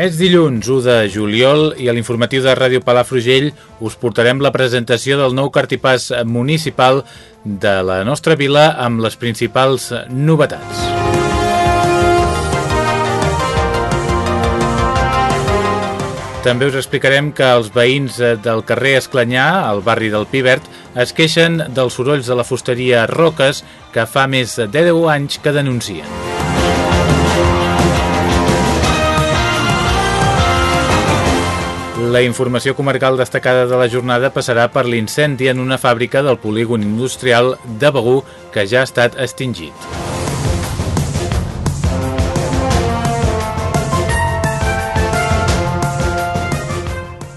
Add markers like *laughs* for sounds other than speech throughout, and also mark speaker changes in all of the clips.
Speaker 1: És dilluns 1 de juliol i a l'informatiu de Ràdio Palafrugell us portarem la presentació del nou cartipàs municipal de la nostra vila amb les principals novetats. També us explicarem que els veïns del carrer Esclanyà, al barri del Pivert, es queixen dels sorolls de la fusteria Roques que fa més de 10 anys que denuncien. La informació comarcal destacada de la jornada passarà per l'incendi en una fàbrica del polígon industrial de Begú que ja ha estat extingit.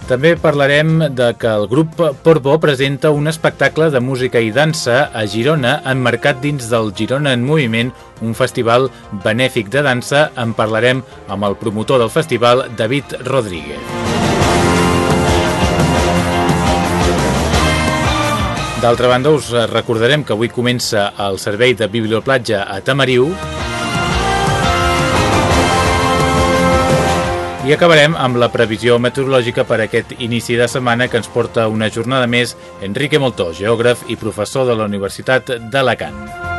Speaker 1: També parlarem de que el grup Portbó presenta un espectacle de música i dansa a Girona emmarcat dins del Girona en Moviment, un festival benèfic de dansa. En parlarem amb el promotor del festival, David Rodríguez. D'altra banda, us recordarem que avui comença el servei de biblioplatja a Tamariu i acabarem amb la previsió meteorològica per aquest inici de setmana que ens porta una jornada més Enrique Moltó, geògraf i professor de la Universitat d'Alacant.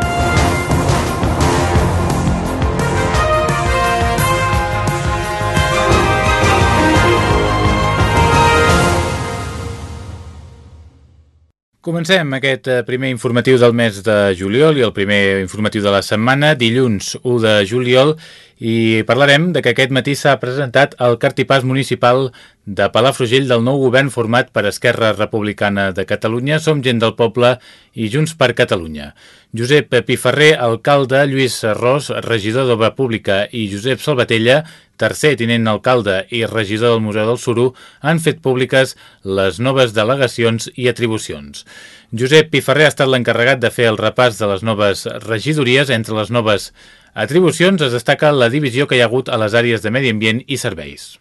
Speaker 1: Comencem aquest primer informatiu del mes de juliol i el primer informatiu de la setmana, dilluns 1 de juliol, i parlarem de que aquest matí s'ha presentat el cartipàs municipal de Palafrugell del nou govern format per Esquerra Republicana de Catalunya, Som Gent del Poble i Junts per Catalunya. Josep Piferrer, alcalde, Lluís Ros, regidor d'Obra Pública i Josep Salvatella, tercer tinent alcalde i regidor del Museu del Suru, han fet públiques les noves delegacions i atribucions. Josep Piferrer ha estat l'encarregat de fer el repàs de les noves regidories. Entre les noves atribucions es destaca la divisió que hi ha hagut a les àrees de medi ambient i serveis.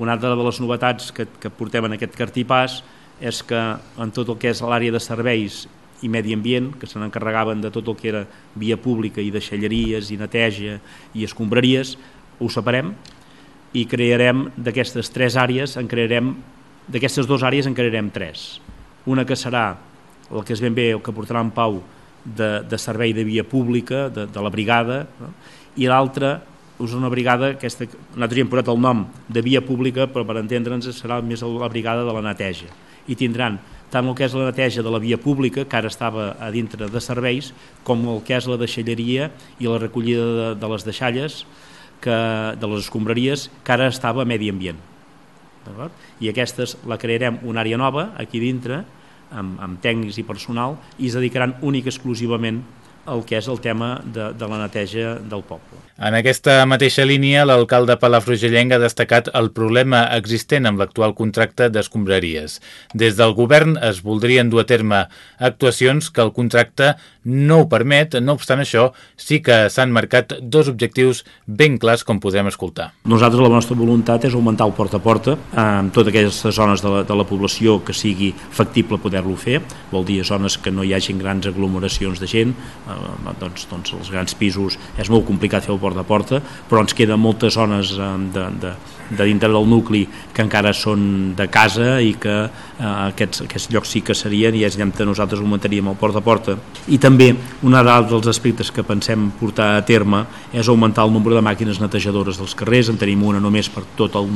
Speaker 2: Una altra de les novetats que, que portem en aquest cartipàs és que en tot el que és l'àrea de serveis i medi ambient, que se n'encarregaven de tot el que era via pública i deixalleries i neteja i escombraries, ho separem i crearem d'aquestes tres àrees, en crearem d'aquestes dues àrees en crearem tres. Una que serà el que és ben bé el que portarà en Pau de, de servei de via pública, de, de la brigada, no? i l'altra és una brigada, aquesta, nosaltres hi hem posat el nom de via pública, però per entendre'ns serà més la brigada de la neteja. I tindran tant el que és la neteja de la via pública, que ara estava a dintre de serveis, com el que és la deixalleria i la recollida de, de les deixalles, que, de les escombraries, que ara estava a medi ambient. I aquestes la crearem una àrea nova, aquí dintre, amb, amb tècnics i personal, i es dedicaran únic exclusivament el que és el tema de, de la neteja del poble.
Speaker 1: En aquesta mateixa línia, l'alcalde Palafrugellenc ha destacat el problema existent amb l'actual contracte d'escombraries. Des del govern es voldrien dur a terme actuacions que el contracte no ho permet, no obstant això, sí que s'han marcat dos objectius ben clars com podrem escoltar.
Speaker 2: Nosaltres la nostra voluntat és augmentar el porta a porta en totes aquelles zones de la, de la població que sigui factible poder-lo fer, vol dir zones que no hi hagin grans aglomeracions de gent, eh, doncs, doncs els grans pisos és molt complicat fer el porta a porta, però ens queden moltes zones eh, de, de, de dintre del nucli que encara són de casa i que eh, aquests, aquests llocs sí que serien i és allà nosaltres augmentaríem el porta a porta. I també un dels aspectes que pensem portar a terme és augmentar el nombre de màquines netejadores dels carrers, en tenim una només per tot, el,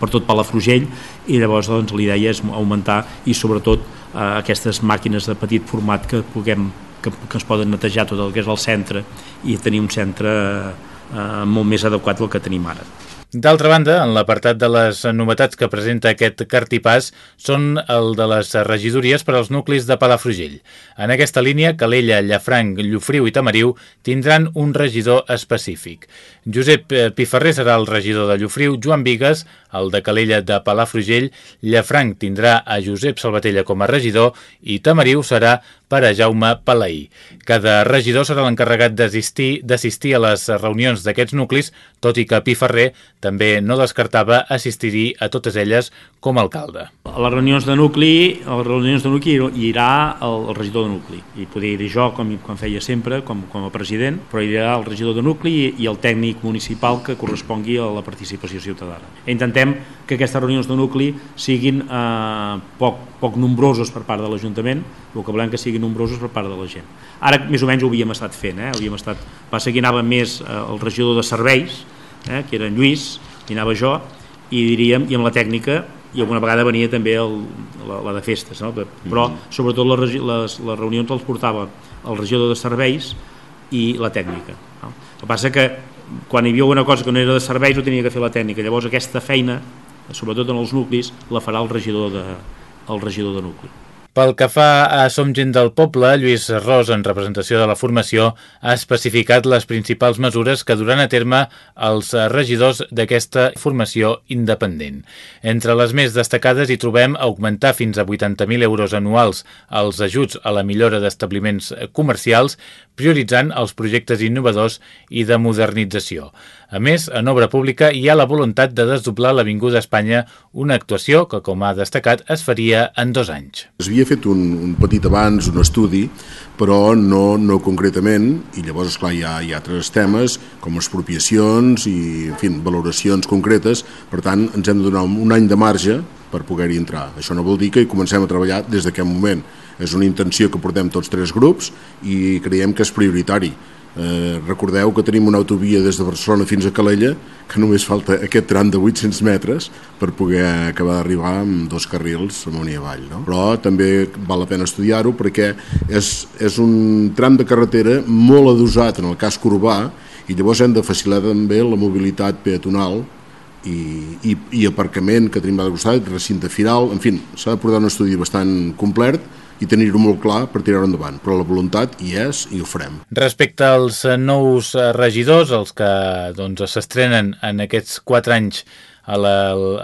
Speaker 2: per tot Palafrugell i llavors doncs, l'idea és augmentar i sobretot eh, aquestes màquines de petit format que puguem que, que es poden netejar tot el que és el centre i tenir un centre eh, molt més adequat del que tenim ara.
Speaker 1: D'altra banda, en l'apartat de les novetats que presenta aquest cartipàs són el de les regidories per als nuclis de Palafrugell. En aquesta línia, Calella, Llafranc, Llofriu i Tamariu tindran un regidor específic. Josep Piferrer serà el regidor de Llofriu, Joan Vigues, el de Calella de Palafrugell, Llafranc tindrà a Josep Salvatella com a regidor i Tamariu serà per a Jaume Palaí. Cada regidor serà l'encarregat d'assistir a les reunions d'aquests nuclis, tot i que Piferrer també no descartava assistir-hi a totes elles com a alcalde.
Speaker 2: A les reunions de nucli, a les reunions de nucli hi irà el, regidor de nucli. I podria ir jo, com, com feia sempre, com, com a president, però hi irà el regidor de nucli i, el tècnic municipal que correspongui a la participació ciutadana. I intentem que aquestes reunions de nucli siguin eh, poc, poc nombrosos per part de l'Ajuntament, el que volem que siguin nombrosos per part de la gent. Ara més o menys ho havíem estat fent, eh? havíem estat, passa que anava més eh, el regidor de serveis, eh, que era en Lluís, i anava jo, i diríem, i amb la tècnica, i alguna vegada venia també el, la, la de festes, no? però mm. sobretot les, les, les reunions els portava el regidor de serveis i la tècnica. No? El que passa que quan hi havia alguna cosa que no era de serveis ho tenia que fer la tècnica, llavors aquesta feina, sobretot en els nuclis, la farà el regidor de, el regidor de nucli.
Speaker 1: Pel que fa a Som gent del poble, Lluís Ros, en representació de la formació, ha especificat les principals mesures que duran a terme els regidors d'aquesta formació independent. Entre les més destacades hi trobem augmentar fins a 80.000 euros anuals els ajuts a la millora d'establiments comercials, prioritzant els projectes innovadors i de modernització. A més, en obra pública hi ha la voluntat de desdoblar l'Avinguda Espanya, una actuació que, com ha destacat, es faria en dos anys.
Speaker 3: Es havia fet un, un petit abans, un estudi, però no, no concretament, i llavors, esclar, hi ha, hi ha altres temes, com expropiacions i, en fi, valoracions concretes, per tant, ens hem de donar un any de marge per poder-hi entrar. Això no vol dir que hi comencem a treballar des d'aquest moment. És una intenció que portem tots tres grups i creiem que és prioritari Eh, recordeu que tenim una autovia des de Barcelona fins a Calella que només falta aquest tram de 800 metres per poder acabar d'arribar amb dos carrils amunt i avall. No? Però també val la pena estudiar-ho perquè és, és un tram de carretera molt adosat en el casc urbà i llavors hem de facilitar també la mobilitat peatonal i, i, i aparcament que tenim a costat, recinte final, en fi, s'ha de portar un estudi bastant complet i tenir-ho molt clar per tirar-ho endavant, però la voluntat hi és i ho farem.
Speaker 1: Respecte als eh, nous eh, regidors, els que doncs, s'estrenen en aquests quatre anys a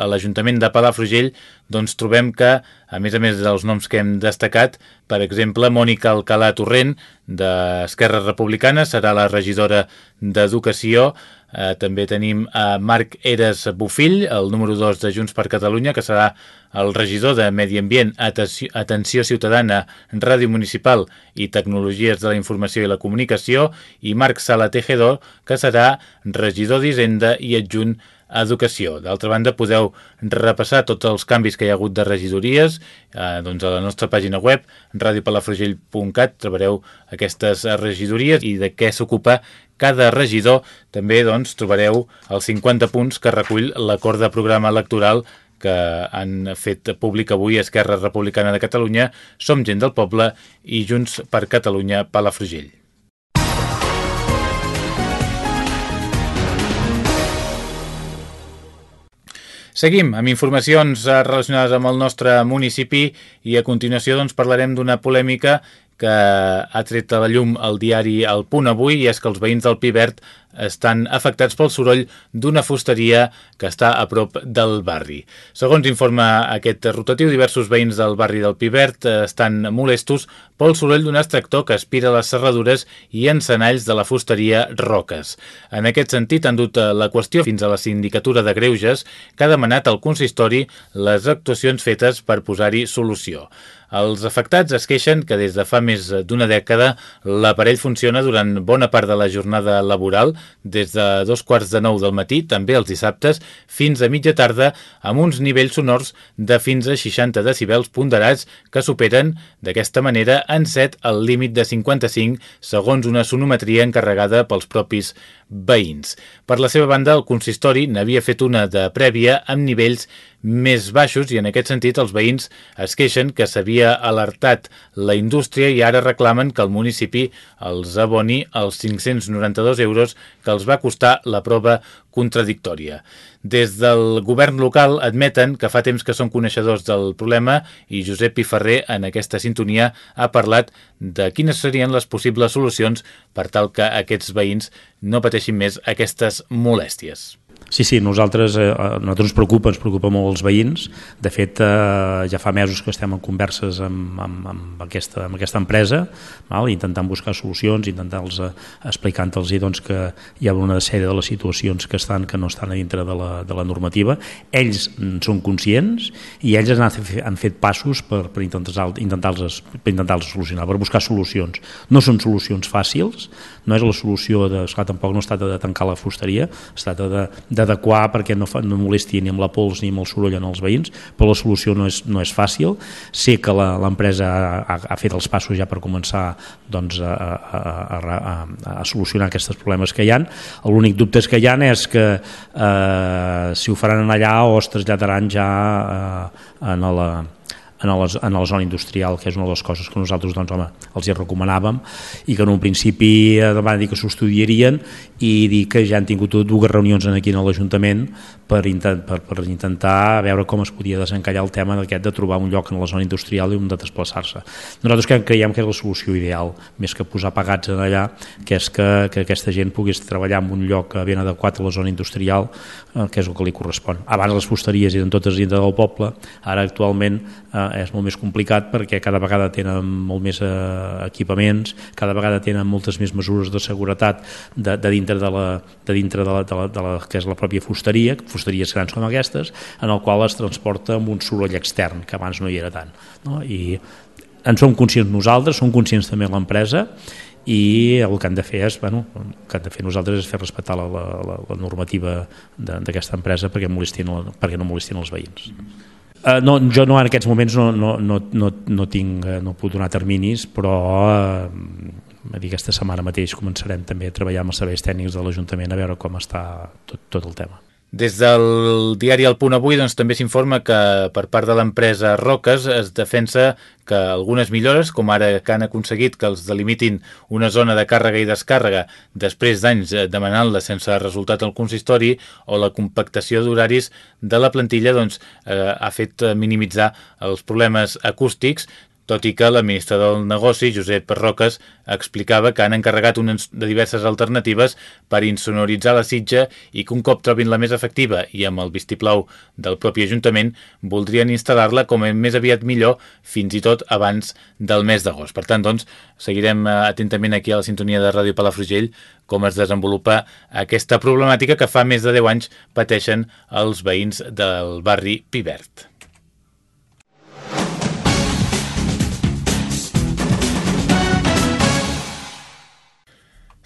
Speaker 1: l'Ajuntament la, de Palafrugell, doncs trobem que, a més a més dels noms que hem destacat, per exemple, Mònica Alcalà Torrent, d'Esquerra Republicana, serà la regidora d'Educació, Eh, també tenim a Marc Eres Bufill, el número 2 de Junts per Catalunya, que serà el regidor de Medi Ambient, Atenció Ciutadana, Ràdio Municipal i Tecnologies de la Informació i la Comunicació, i Marc Sala Tejedor, que serà regidor d'Hisenda i adjunt Educació. D'altra banda, podeu repassar tots els canvis que hi ha hagut de regidories eh, doncs a la nostra pàgina web, radiopalafrugell.cat, trobareu aquestes regidories i de què s'ocupa cada regidor. També doncs, trobareu els 50 punts que recull l'acord de programa electoral que han fet públic avui Esquerra Republicana de Catalunya, Som gent del poble i Junts per Catalunya Palafrugell. Seguim amb informacions eh, relacionades amb el nostre municipi i a continuació doncs, parlarem d'una polèmica que ha tret a la llum el diari El Punt avui i és que els veïns del Pivert estan afectats pel soroll d'una fusteria que està a prop del barri. Segons informa aquest rotatiu, diversos veïns del barri del Pivert estan molestos pel soroll d'un extractor que aspira les serradures i encenalls de la fusteria Roques. En aquest sentit, han dut la qüestió fins a la sindicatura de Greuges, que ha demanat al consistori les actuacions fetes per posar-hi solució. Els afectats es queixen que des de fa més d'una dècada l'aparell funciona durant bona part de la jornada laboral, des de dos quarts de nou del matí, també els dissabtes, fins a mitja tarda, amb uns nivells sonors de fins a 60 decibels ponderats que superen d'aquesta manera en 7 el límit de 55 segons una sonometria encarregada pels propis veïns. Per la seva banda, el consistori n'havia fet una de prèvia amb nivells més baixos i en aquest sentit els veïns es queixen que s'havia alertat la indústria i ara reclamen que el municipi els aboni els 592 euros que els va costar la prova contradictòria. Des del govern local admeten que fa temps que són coneixedors del problema i Josep Piferrer en aquesta sintonia ha parlat de quines serien les possibles solucions per tal que aquests veïns no pateixin més aquestes molèsties.
Speaker 2: Sí, sí, nosaltres, eh, nosaltres ens preocupa, ens preocupa molt els veïns. De fet, eh, ja fa mesos que estem en converses amb, amb, amb, aquesta, amb aquesta empresa, val? intentant buscar solucions, intentant-los eh, explicant-los doncs, que hi ha una sèrie de les situacions que estan que no estan a dintre de la, de la normativa. Ells són conscients i ells han, han fet passos per, per intentar-los intentar per intentar solucionar, per buscar solucions. No són solucions fàcils, no és la solució de, esclar, tampoc no es tracta de tancar la fusteria, es tracta de, d'adequar perquè no, fa, no molesti ni amb la pols ni amb el soroll en els veïns, però la solució no és, no és fàcil. Sé que l'empresa ha, ha fet els passos ja per començar doncs, a, a, a, a, a solucionar aquests problemes que hi han. L'únic dubte que hi ha és que eh, si ho faran allà o es traslladaran ja eh, en la en la, en la zona industrial, que és una de les coses que nosaltres doncs, home, els hi recomanàvem i que en un principi eh, van dir que s'ho estudiarien i dir que ja han tingut dues reunions aquí en l'Ajuntament per, intent, per, per intentar veure com es podia desencallar el tema d'aquest de trobar un lloc en la zona industrial i on de desplaçar-se. Nosaltres creiem que és la solució ideal, més que posar pagats en allà, que és que, que aquesta gent pogués treballar en un lloc ben adequat a la zona industrial, eh, que és el que li correspon. Abans les fusteries eren totes dintre del poble, ara actualment eh, és molt més complicat perquè cada vegada tenen molt més eh, equipaments, cada vegada tenen moltes més mesures de seguretat de, de dintre de la, de dintre de la, de la, de la, que és la pròpia fusteria, fusteries grans com aquestes, en el qual es transporta amb un soroll extern, que abans no hi era tant. No? I en som conscients nosaltres, som conscients també l'empresa, i el que han de fer és, bueno, el que han de fer nosaltres és fer respectar la, la, la normativa d'aquesta empresa perquè, molestin, perquè no molestin els veïns. Mm -hmm. Uh, no, jo no en aquests moments no, no, no, no, no tinc, eh, no puc donar terminis, però uh, dir, aquesta setmana mateix començarem també a treballar amb els serveis tècnics de l'Ajuntament a veure com està tot, tot el tema.
Speaker 1: Des del diari El Punt Avui doncs, també s'informa que per part de l'empresa Roques es defensa que algunes millores, com ara que han aconseguit que els delimitin una zona de càrrega i descàrrega després d'anys demanant-la sense resultat al consistori o la compactació d'horaris de la plantilla doncs, eh, ha fet minimitzar els problemes acústics tot i que l'administrador del negoci, Josep Roques, explicava que han encarregat unes de diverses alternatives per insonoritzar la sitja i que un cop trobin la més efectiva i amb el vistiplau del propi Ajuntament voldrien instal·lar-la com més aviat millor fins i tot abans del mes d'agost. Per tant, doncs, seguirem eh, atentament aquí a la sintonia de Ràdio Palafrugell com es desenvolupa aquesta problemàtica que fa més de 10 anys pateixen els veïns del barri Pivert.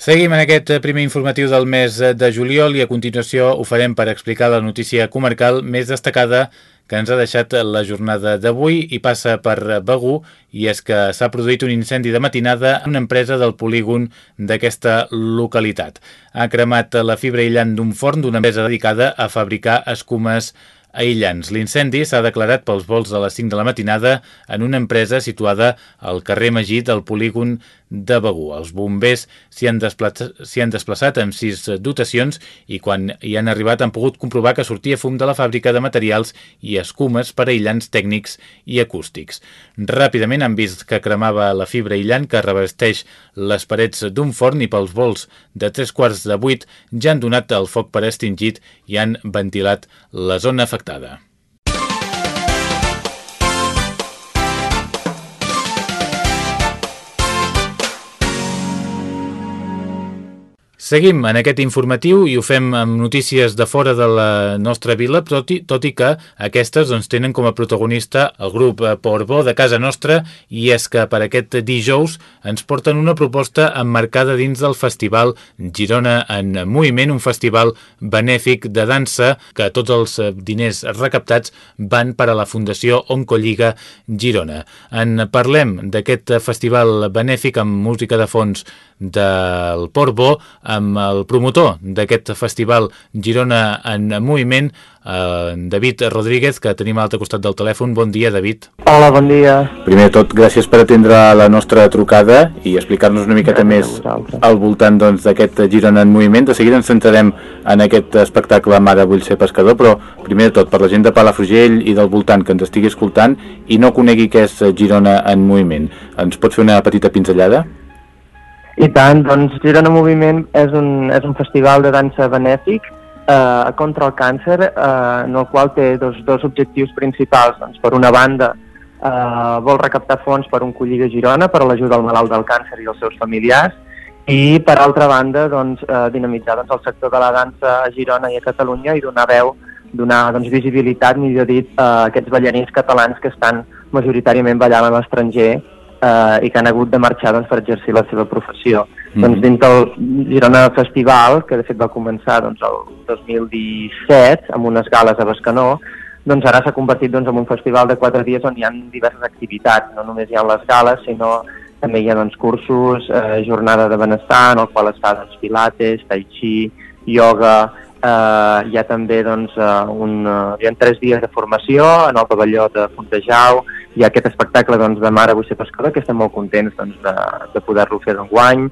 Speaker 1: Seguim en aquest primer informatiu del mes de juliol i a continuació ho farem per explicar la notícia comarcal més destacada que ens ha deixat la jornada d'avui i passa per Begú i és que s'ha produït un incendi de matinada en una empresa del polígon d'aquesta localitat. Ha cremat la fibra aïllant d'un forn d'una empresa dedicada a fabricar escumes aïllants. L'incendi s'ha declarat pels vols de les 5 de la matinada en una empresa situada al carrer Magí del polígon de Begú. Els bombers s'hi han, desplaçat, han desplaçat amb sis dotacions i quan hi han arribat han pogut comprovar que sortia fum de la fàbrica de materials i escumes per aïllants tècnics i acústics. Ràpidament han vist que cremava la fibra aïllant que revesteix les parets d'un forn i pels vols de tres quarts de vuit ja han donat el foc per extingit i han ventilat la zona afectada. Seguim en aquest informatiu i ho fem amb notícies de fora de la nostra vila, tot i, tot i que aquestes doncs, tenen com a protagonista el grup Portbó de casa nostra i és que per aquest dijous ens porten una proposta emmarcada dins del festival Girona en Moviment, un festival benèfic de dansa que tots els diners recaptats van per a la Fundació Oncolliga Girona. En parlem d'aquest festival benèfic amb música de fons del Portbó amb amb el promotor d'aquest festival Girona en Moviment, eh, David Rodríguez, que tenim a l'altre costat del telèfon. Bon dia, David.
Speaker 4: Hola, bon dia.
Speaker 1: Primer de tot, gràcies per atendre la nostra trucada i explicar-nos una miqueta més al voltant doncs, d'aquest doncs, Girona en Moviment. De seguida ens centrarem en aquest espectacle Mare vull ser pescador, però primer de tot, per la gent de Palafrugell i del voltant que ens estigui escoltant i no conegui què és Girona en Moviment, ens pot fer una petita pinzellada?
Speaker 4: I tant, doncs Girona Moviment és un, és un festival de dansa benèfic eh, contra el càncer, eh, en el qual té dos, dos objectius principals. Doncs, per una banda, eh, vol recaptar fons per un collir de Girona per a l'ajuda al malalt del càncer i els seus familiars, i per altra banda doncs, eh, dinamitzar doncs, el sector de la dansa a Girona i a Catalunya i donar veu, donar doncs, visibilitat, millor dit, a aquests ballarins catalans que estan majoritàriament ballant a l'estranger eh, i que han hagut de marxar doncs, per exercir la seva professió. Mm. Doncs dins del Girona Festival, que de fet va començar doncs, el 2017 amb unes gales a Bescanó, doncs ara s'ha convertit doncs, en un festival de quatre dies on hi ha diverses activitats, no només hi ha les gales, sinó també hi ha doncs, cursos, eh, jornada de benestar, en el qual es fa doncs, pilates, tai chi, yoga, eh, hi ha també doncs, eh, un, uh, hi ha tres dies de formació en el pavelló de Fontejau, hi ha aquest espectacle doncs, de Mare vull ser pescador, que estem molt contents doncs, de, de poder-lo fer d'enguany,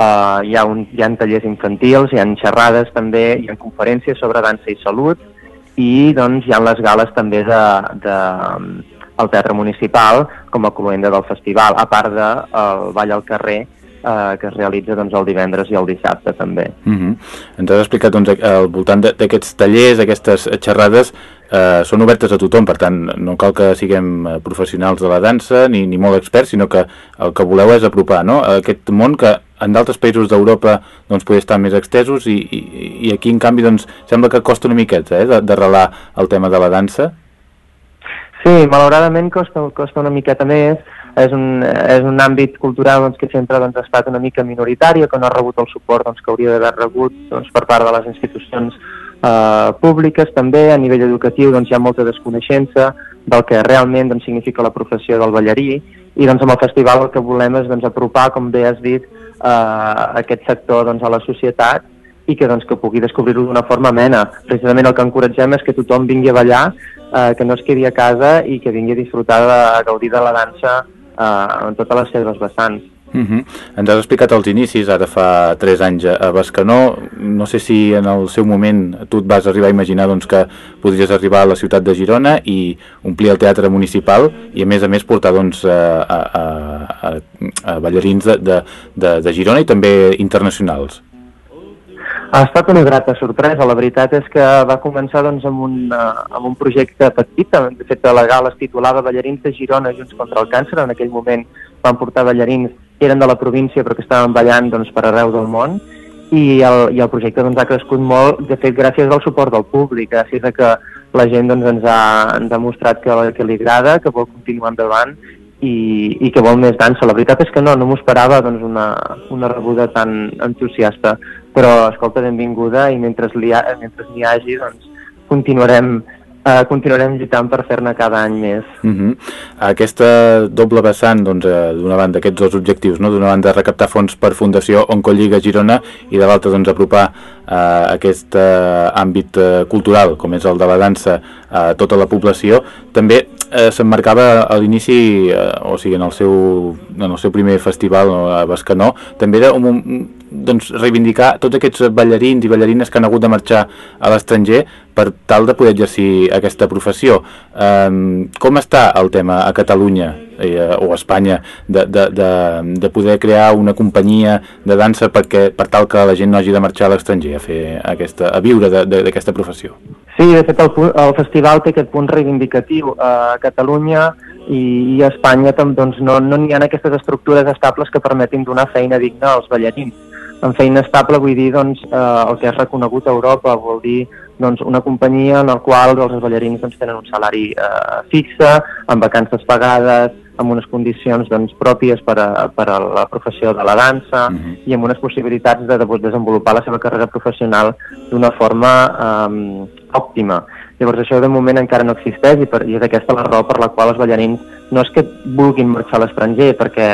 Speaker 4: Uh, hi, ha un, hi ha tallers infantils, hi ha xerrades també, hi ha conferències sobre dansa i salut i doncs hi ha les gales també de, de, al Teatre Municipal com a cloenda del festival, a part del de, Ball al carrer eh, que es realitza doncs, el divendres i el dissabte també.
Speaker 1: Uh mhm. -huh. Ens has explicat doncs, al voltant d'aquests tallers, aquestes xerrades, eh, són obertes a tothom, per tant no cal que siguem eh, professionals de la dansa ni, ni molt experts, sinó que el que voleu és apropar no? aquest món que en d'altres països d'Europa doncs, podria estar més extesos i, i, i aquí en canvi doncs, sembla que costa una miqueta eh, d'arrelar el tema de la dansa.
Speaker 4: Sí, malauradament costa, costa una miqueta més, és un, és un àmbit cultural doncs, que sempre doncs, ha estat una mica minoritari, que no ha rebut el suport doncs, que hauria d'haver rebut doncs, per part de les institucions eh, públiques també, a nivell educatiu doncs, hi ha molta desconeixença del que realment doncs, significa la professió del ballarí i doncs, amb el festival el que volem és doncs, apropar, com bé has dit, eh, aquest sector doncs, a la societat i que, doncs, que pugui descobrir-ho d'una forma amena. Precisament el que encoratgem és que tothom vingui a ballar, eh, que no es quedi a casa i que vingui a disfrutar de a gaudir de la dansa eh, en totes les seves vessants.
Speaker 1: Uh mhm. -huh. Ens has explicat els inicis, ara fa 3 anys a Bescanó. No sé si en el seu moment tu et vas arribar a imaginar doncs, que podries arribar a la ciutat de Girona i omplir el teatre municipal i a més a més portar doncs, a, a, a, a ballarins de, de, de, de Girona i també internacionals.
Speaker 4: Ha estat una grata sorpresa. La veritat és que va començar doncs, amb, un, uh, amb un projecte petit. De fet, la gala es titulava Ballarins de Girona Junts contra el Càncer. En aquell moment van portar ballarins que eren de la província però que estaven ballant doncs, per arreu del món i el, i el projecte doncs, ha crescut molt, de fet, gràcies al suport del públic, gràcies a que la gent doncs, ens, ha, ens ha mostrat que, que li agrada, que vol continuar endavant i, i que vol més dansa. La veritat és que no, no m'ho esperava doncs, una, una rebuda tan entusiasta, però escolta, benvinguda i mentre n'hi ha, mentre hagi doncs, continuarem Uh, continuarem lluitant per fer-ne cada any més.
Speaker 1: Uh mhm. -huh. Aquesta doble vessant, doncs, uh, d'una banda, aquests dos objectius, no? d'una banda recaptar fons per Fundació Oncolliga Girona i de l'altra doncs, apropar uh, aquest uh, àmbit uh, cultural, com és el de la dansa, a tota la població, també uh, s'emmarcava a l'inici, uh, o sigui, en el, seu, en el seu primer festival a Bescanó, també era un doncs, reivindicar tots aquests ballarins i ballarines que han hagut de marxar a l'estranger per tal de poder exercir aquesta professió. Um, com està el tema a Catalunya eh, o a Espanya de, de, de, de poder crear una companyia de dansa perquè, per tal que la gent no hagi de marxar a l'estranger a, fer aquesta, a viure d'aquesta professió?
Speaker 4: Sí, de fet el, el festival té aquest punt reivindicatiu. A Catalunya i, i a Espanya doncs, no n'hi no ha aquestes estructures estables que permetin donar feina digna als ballarins en feina estable vull dir doncs, eh, el que és reconegut a Europa, vol dir doncs, una companyia en la qual els ballarins doncs, tenen un salari eh, fixe, amb vacances pagades, amb unes condicions doncs, pròpies per a, per a la professió de la dansa uh mhm. -huh. i amb unes possibilitats de, de desenvolupar la seva carrera professional d'una forma eh, òptima. Llavors això de moment encara no existeix i, per, i és aquesta la raó per la qual els ballarins no és que vulguin marxar a l'estranger perquè,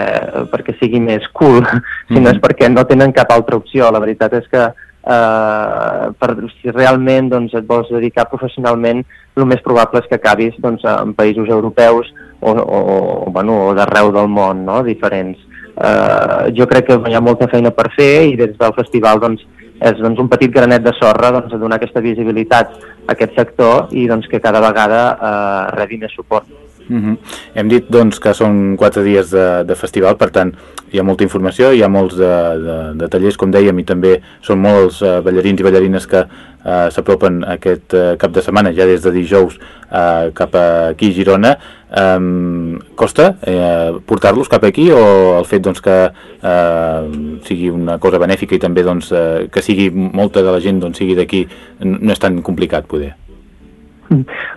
Speaker 4: perquè sigui més cool, *laughs* sinó mm -hmm. és perquè no tenen cap altra opció. La veritat és que eh, per, si realment doncs, et vols dedicar professionalment, el més probable és que acabis doncs, en països europeus o, o, bueno, o d'arreu del món, no? diferents. Eh, jo crec que hi ha molta feina per fer i des del festival doncs, és doncs, un petit granet de sorra doncs, a donar aquesta visibilitat a aquest sector i doncs, que cada vegada eh, rebi més suport.
Speaker 1: Mm -hmm. Hem dit doncs, que són quatre dies de, de festival, per tant hi ha molta informació, hi ha molts de, de, de tallers, com dèiem, i també són molts uh, ballarins i ballarines que uh, s'apropen aquest uh, cap de setmana, ja des de dijous uh, cap aquí a Girona. Um, costa uh, portar-los cap aquí o el fet doncs, que uh, sigui una cosa benèfica i també doncs, uh, que sigui molta de la gent doncs, sigui d'aquí no és tan complicat poder?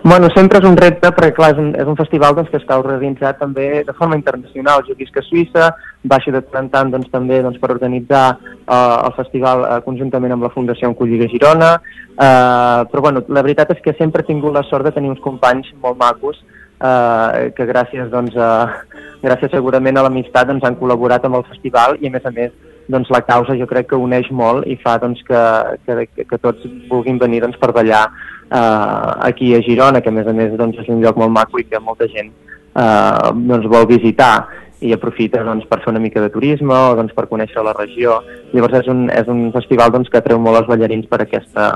Speaker 4: Bueno, sempre és un repte perquè clar, és un, és un festival doncs, que està organitzat també de forma internacional. Jo visc a Suïssa, baixo de tant tant doncs, també doncs, per organitzar eh, el festival eh, conjuntament amb la Fundació Encolliga Girona, eh, però bueno, la veritat és que sempre he tingut la sort de tenir uns companys molt macos eh, que gràcies, doncs, a, gràcies segurament a l'amistat doncs, han col·laborat amb el festival i a més a més doncs, la causa jo crec que uneix molt i fa doncs, que, que, que tots vulguin venir doncs, per ballar eh, aquí a Girona, que a més a més doncs, és un lloc molt maco i que molta gent eh, doncs, vol visitar i aprofita doncs, per fer una mica de turisme o doncs, per conèixer la regió. Llavors és un, és un festival doncs, que atreu molt els ballarins per aquesta,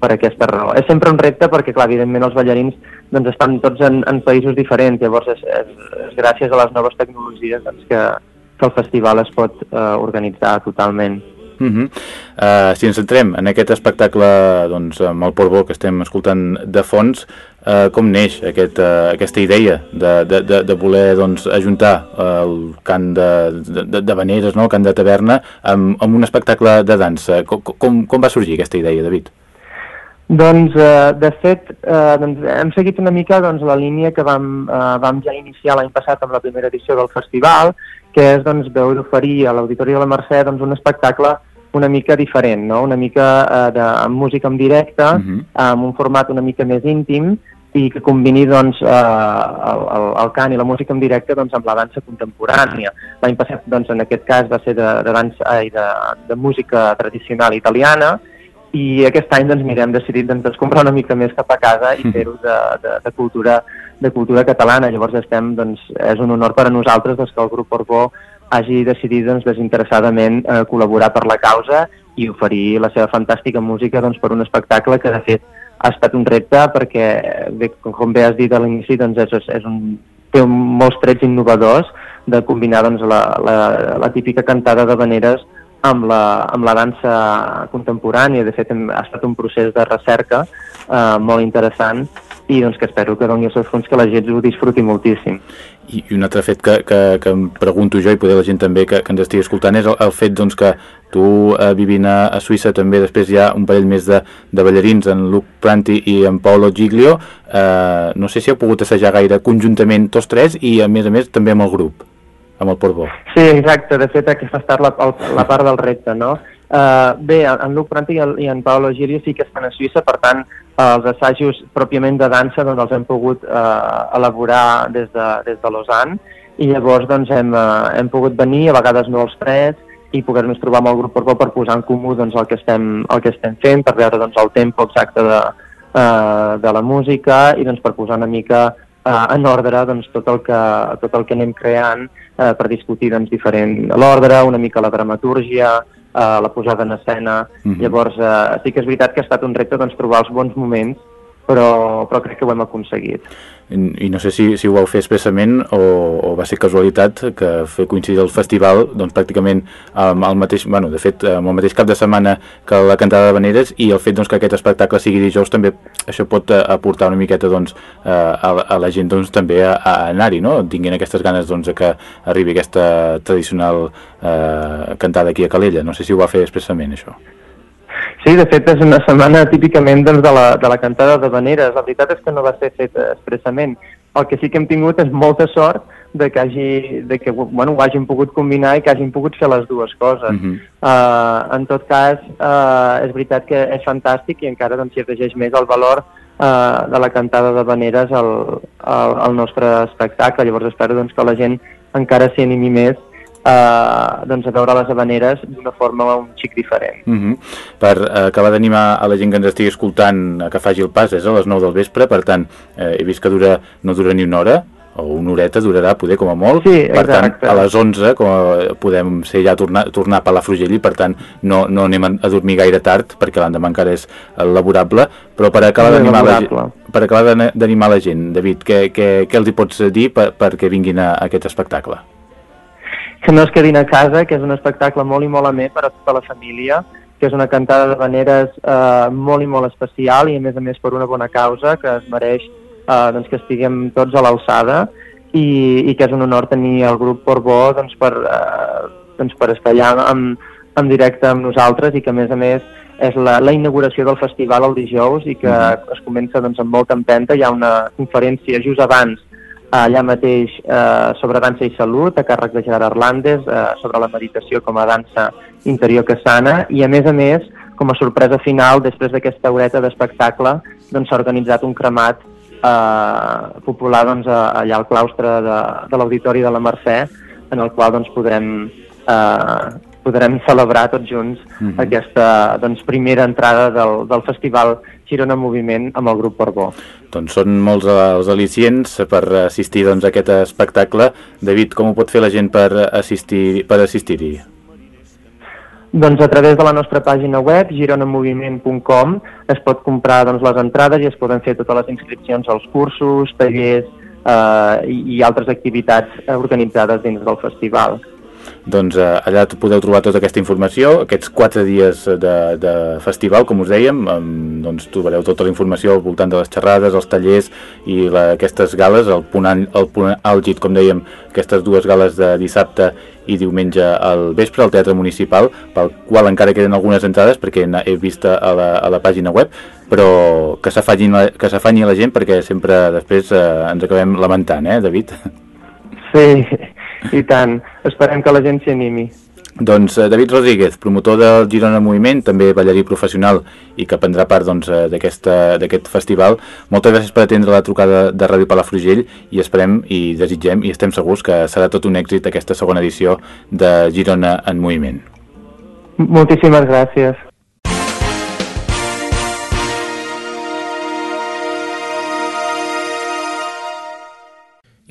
Speaker 4: per aquesta raó. És sempre un repte perquè, clar, evidentment els ballarins doncs, estan tots en, en països diferents, llavors és, és, és gràcies a les noves tecnologies doncs, que, que el festival es pot eh, organitzar totalment.
Speaker 1: Uh -huh. uh, si ens centrem en aquest espectacle doncs, amb el Portbó que estem escoltant de fons, uh, com neix aquest, uh, aquesta idea de, de, de, de voler doncs, ajuntar uh, el cant de, de, de veneres, no? el cant de taverna, amb, amb un espectacle de dansa? Com, com, com va sorgir aquesta idea, David?
Speaker 4: Doncs, eh, de fet, eh, doncs hem seguit una mica doncs, la línia que vam, eh, vam ja iniciar l'any passat amb la primera edició del festival, que és doncs, veu d'oferir a l'Auditori de la Mercè doncs, un espectacle una mica diferent, no? una mica eh, de, amb música en directe, uh mhm. -huh. amb un format una mica més íntim i que combini doncs, eh, el, el, el cant i la música en directe doncs, amb la dansa contemporània. L'any passat, doncs, en aquest cas, va ser de, de, dansa, i de, de música tradicional italiana, i aquest any doncs, mira, hem decidit doncs, comprar una mica més cap a casa i *laughs* fer-ho de, de, de, cultura, de cultura catalana. Llavors estem, doncs, és un honor per a nosaltres doncs, que el grup Orbó hagi decidit doncs, desinteressadament eh, col·laborar per la causa i oferir la seva fantàstica música doncs, per un espectacle que de fet ha estat un repte perquè, bé, com bé has dit a l'inici, doncs, és, és un, té molts trets innovadors de combinar doncs, la, la, la típica cantada de veneres amb la, amb la dansa contemporània. De fet, ha estat un procés de recerca eh, molt interessant i doncs, que espero que doni els seus fons que la gent ho disfruti moltíssim.
Speaker 1: I, i un altre fet que, que, que em pregunto jo i poder la gent també que, que ens estigui escoltant és el, el fet doncs, que tu eh, vivint a, a Suïssa també després hi ha un parell més de, de ballarins en Luc Pranti i en Paolo Giglio eh, no sé si heu pogut assajar gaire conjuntament tots tres i a més a més també amb el grup amb el Portbó.
Speaker 4: Sí, exacte, de fet aquesta ha estat la, la part del repte, no? Uh, bé, en Luc Pranti i, en Paolo Giglio sí que estan a Suïssa, per tant, els assajos pròpiament de dansa doncs, els hem pogut uh, elaborar des de, des de Lausanne i llavors doncs, hem, uh, hem pogut venir, a vegades no els tres, i poder-nos trobar amb el grup Portbó per posar en comú doncs, el, que estem, el que estem fent, per veure doncs, el tempo exacte de, uh, de la música i doncs, per posar una mica uh, en ordre doncs, tot, el que, tot el que anem creant eh, per discutir doncs, diferent l'ordre, una mica la dramatúrgia, eh, la posada en escena. Mhm. -huh. Llavors, eh, sí que és veritat que ha estat un repte doncs, trobar els bons moments, però, però crec que ho hem aconseguit
Speaker 1: i no sé si, si ho vau fer expressament o, o va ser casualitat que fer coincidir el festival doncs pràcticament amb el mateix, bueno, de fet amb el mateix cap de setmana que la cantada de Veneres i el fet doncs, que aquest espectacle sigui dijous també això pot eh, aportar una miqueta doncs, eh, a, a la gent doncs, també a, a anar-hi, no? tinguin aquestes ganes doncs, que arribi aquesta tradicional eh, cantada aquí a Calella, no sé si ho va fer expressament això.
Speaker 4: Sí, de fet és una setmana típicament doncs, de, la, de la cantada de veneres. La veritat és que no va ser fet expressament. El que sí que hem tingut és molta sort de que, hagi, de que bueno, ho hagin pogut combinar i que hagin pogut fer les dues coses. Uh -huh. uh, en tot cas, uh, és veritat que és fantàstic i encara doncs, s'hi afegeix més el valor eh, de la cantada de veneres al, al, al nostre espectacle. Llavors espero doncs, que la gent encara s'hi animi més eh, doncs a veure les habaneres d'una forma un xic diferent.
Speaker 1: Mm -hmm. Per uh, acabar d'animar a la gent que ens estigui escoltant a que faci el pas, és a les 9 del vespre, per tant, eh, he vist que dura, no dura ni una hora, o una horeta durarà, poder, com a molt.
Speaker 4: Sí,
Speaker 1: per tant, a les 11 com a, podem ser ja tornar, tornar a Palafrugell i, per tant, no, no anem a dormir gaire tard, perquè l'endemà encara és laborable, però per acabar d'animar la, per acabar d'animar la gent, David, què, què, què els hi pots dir per, perquè vinguin a, a aquest espectacle?
Speaker 4: Que no es quedin a casa, que és un espectacle molt i molt amè per a tota la família, que és una cantada de veneres eh, molt i molt especial i a més a més per una bona causa que es mereix eh, doncs que estiguem tots a l'alçada i, i que és un honor tenir el grup Porbó doncs, per, eh, doncs, per estar allà en, en directe amb nosaltres i que a més a més és la, la inauguració del festival el dijous i que mm -hmm. es comença doncs, amb molta empenta. Hi ha una conferència just abans allà mateix eh, sobre dansa i salut, a càrrec de Gerard Arlandes, eh, sobre la meditació com a dansa interior que sana, i a més a més, com a sorpresa final, després d'aquesta horeta d'espectacle, doncs s'ha organitzat un cremat eh, popular doncs, allà al claustre de, de l'Auditori de la Mercè, en el qual doncs, podrem eh, podrem celebrar tots junts uh mhm. -huh. aquesta doncs, primera entrada del, del festival Girona Moviment amb el grup Porbó.
Speaker 1: Doncs són molts els al·licients per assistir doncs, a aquest espectacle. David, com ho pot fer la gent per assistir-hi? Per assistir
Speaker 4: doncs a través de la nostra pàgina web, gironamoviment.com, es pot comprar doncs, les entrades i es poden fer totes les inscripcions als cursos, tallers eh, i, i altres activitats organitzades dins del festival
Speaker 1: doncs eh, allà podeu trobar tota aquesta informació, aquests quatre dies de, de festival, com us dèiem, amb, doncs trobareu tota la informació al voltant de les xerrades, els tallers i la, aquestes gales, el punt, el punt àlgid, com dèiem, aquestes dues gales de dissabte i diumenge al vespre al Teatre Municipal, pel qual encara queden algunes entrades perquè he vist a la, a la pàgina web, però que s'afanyi la gent perquè sempre després eh, ens acabem lamentant, eh, David?
Speaker 4: Sí, i tant. Esperem que la gent s'hi animi.
Speaker 1: Doncs eh, David Rodríguez, promotor del Girona Moviment, també ballarí professional i que prendrà part doncs, eh, d'aquest festival. Moltes gràcies per atendre la trucada de Ràdio Palafrugell i esperem i desitgem i estem segurs que serà tot un èxit aquesta segona edició de Girona en Moviment.
Speaker 4: Moltíssimes gràcies.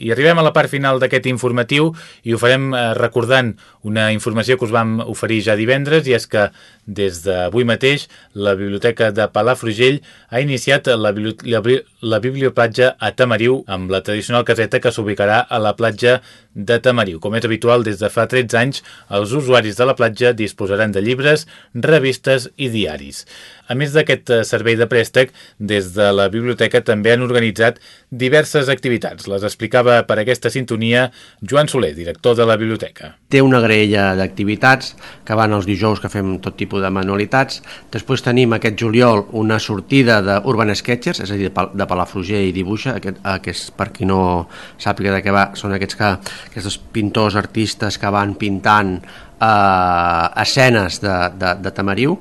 Speaker 1: I arribem a la part final d'aquest informatiu i ho farem eh, recordant una informació que us vam oferir ja divendres i és que des d'avui mateix la Biblioteca de Palafrugell ha iniciat la, la, la Biblioplatja a Tamariu amb la tradicional caseta que s'ubicarà a la platja de Tamariu. Com és habitual, des de fa 13 anys, els usuaris de la platja disposaran de llibres, revistes i diaris. A més d'aquest eh, servei de préstec, des de la biblioteca també han organitzat diverses activitats. Les explicava per aquesta sintonia Joan Soler, director de la biblioteca.
Speaker 5: Té una graella d'activitats que van els dijous que fem tot tipus de manualitats. Després tenim aquest juliol una sortida d'Urban Sketchers, és a dir, de Palafrugell i Dibuixa, aquest, aquest per qui no sàpiga de què va, són aquests, que, aquests pintors, artistes que van pintant eh, escenes de, de, de Tamariu.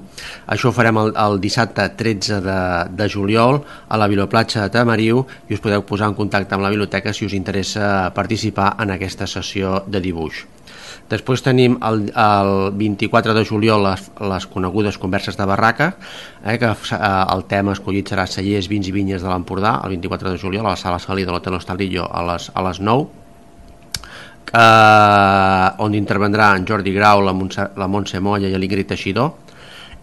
Speaker 5: Això ho farem el, el dissabte 13 de, de juliol a la Biblioplatja de Tamariu i us podeu posar en contacte amb la biblioteca si us interessa participar en aquesta sessió de dibuix. Després tenim el, el 24 de juliol les, les conegudes converses de barraca, eh, que eh, el tema escollit serà cellers, vins i vinyes de l'Empordà, el 24 de juliol a la sala Salí de l'Hotel Hostalillo a les, a les 9 eh, on intervendrà en Jordi Grau, la, Montse, la Montse Molla i l'Ingrid Teixidor.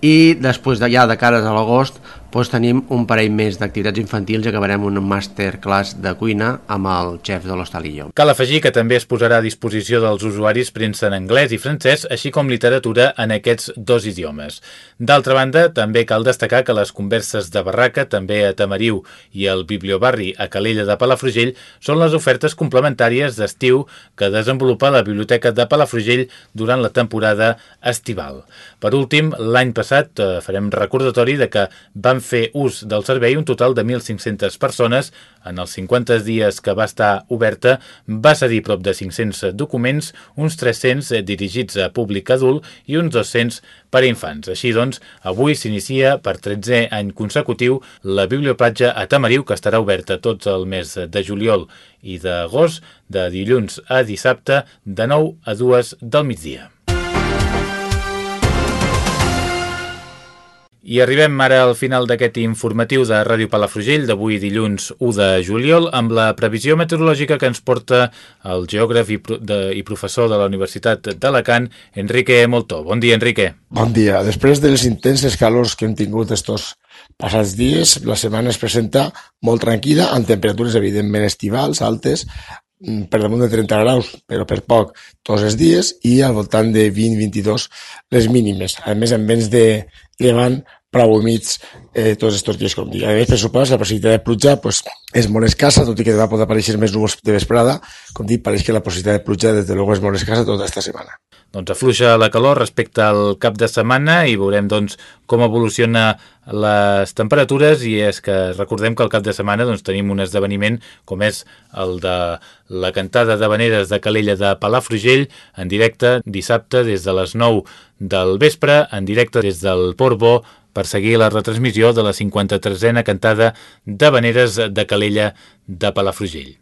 Speaker 5: I després de, ja de cares a l'agost doncs tenim un parell més d'activitats infantils i acabarem un masterclass de cuina amb el xef de l'Hostalillo.
Speaker 1: Cal afegir que també es posarà a disposició dels usuaris premsa en anglès i francès, així com literatura en aquests dos idiomes. D'altra banda, també cal destacar que les converses de barraca, també a Tamariu i al Bibliobarri a Calella de Palafrugell, són les ofertes complementàries d'estiu que desenvolupa la Biblioteca de Palafrugell durant la temporada estival. Per últim, l'any passat eh, farem recordatori de que vam van fer ús del servei un total de 1.500 persones. En els 50 dies que va estar oberta va cedir prop de 500 documents, uns 300 dirigits a públic adult i uns 200 per a infants. Així doncs, avui s'inicia per 13è any consecutiu la Biblioplatja a Tamariu, que estarà oberta tots el mes de juliol i d'agost, de dilluns a dissabte, de 9 a 2 del migdia. I arribem ara al final d'aquest informatiu de Ràdio Palafrugell d'avui dilluns 1 de juliol amb la previsió meteorològica que ens porta el geògraf i, pro de, i professor de la Universitat d'Alacant, Enrique Moltó. Bon dia, Enrique.
Speaker 6: Bon dia. Després de les intenses calors que hem tingut estos passats dies, la setmana es presenta molt tranquil·la, amb temperatures evidentment estivals, altes, mm, per damunt de 30 graus, però per poc, tots els dies, i al voltant de 20-22 les mínimes. A més, amb vents de llevant prou humits eh, tots aquests dies, com dic. A més, per supost, la possibilitat de pluja pues, és molt escassa, tot i que va poder aparèixer més núvols de vesprada. Com dic, pareix que la possibilitat de pluja, des de luego, és molt escassa tota aquesta setmana.
Speaker 1: Doncs afluixa la calor respecte al cap de setmana i veurem doncs, com evoluciona les temperatures i és que recordem que al cap de setmana doncs, tenim un esdeveniment com és el de la cantada de veneres de Calella de Palafrugell en directe dissabte des de les 9 del vespre, en directe des del Portbó per seguir la retransmissió de la 53a cantada de veneres de Calella de Palafrugell.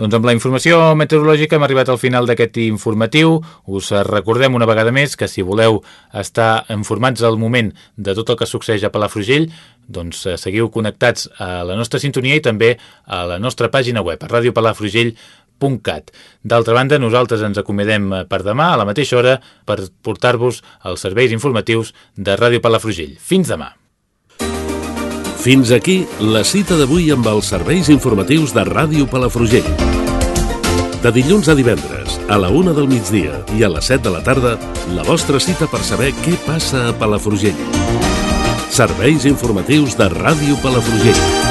Speaker 1: Doncs amb la informació meteorològica hem arribat al final d'aquest informatiu. Us recordem una vegada més que si voleu estar informats al moment de tot el que succeeix a Palafrugell, doncs eh, seguiu connectats a la nostra sintonia i també a la nostra pàgina web, a radiopalafrugell.cat. D'altra banda, nosaltres ens acomiadem eh, per demà a la mateixa hora per portar-vos els serveis informatius de Ràdio Palafrugell. Fins demà!
Speaker 7: Fins aquí la cita d'avui amb els serveis informatius de Ràdio Palafrugell. De dilluns a divendres, a la una del migdia i a les 7 de la tarda, la vostra cita per saber què passa a Palafrugell. Serveis informatius de Ràdio Palafrugell.